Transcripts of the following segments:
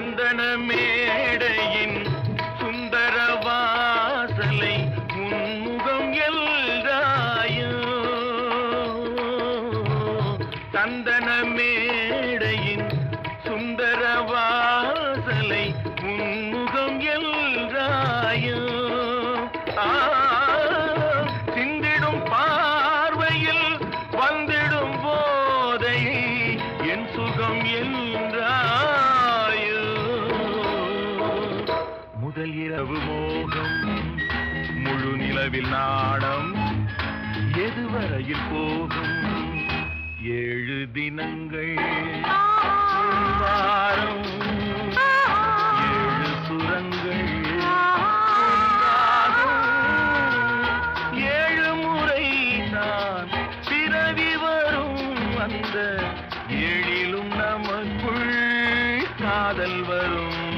சந்தன மேடையின் சுந்தர வாசலை முன்முகம் எல்லாயோ சந்தன மேடை முழு நாடம் எதுவரையில் போகும்? ஏழு தினங்கள் வாரம் ஏழு சுரங்கள் ஏழு முறை நான் பிறவி வரும் அந்த ஏழிலும் நமக்குள் காதல் வரும்.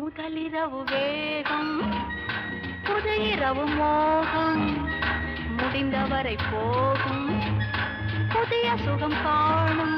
முதலிரவு வேகம் புது இரவு மோகம் முடிந்தவரை போகும் புதிய சுகம் காணும்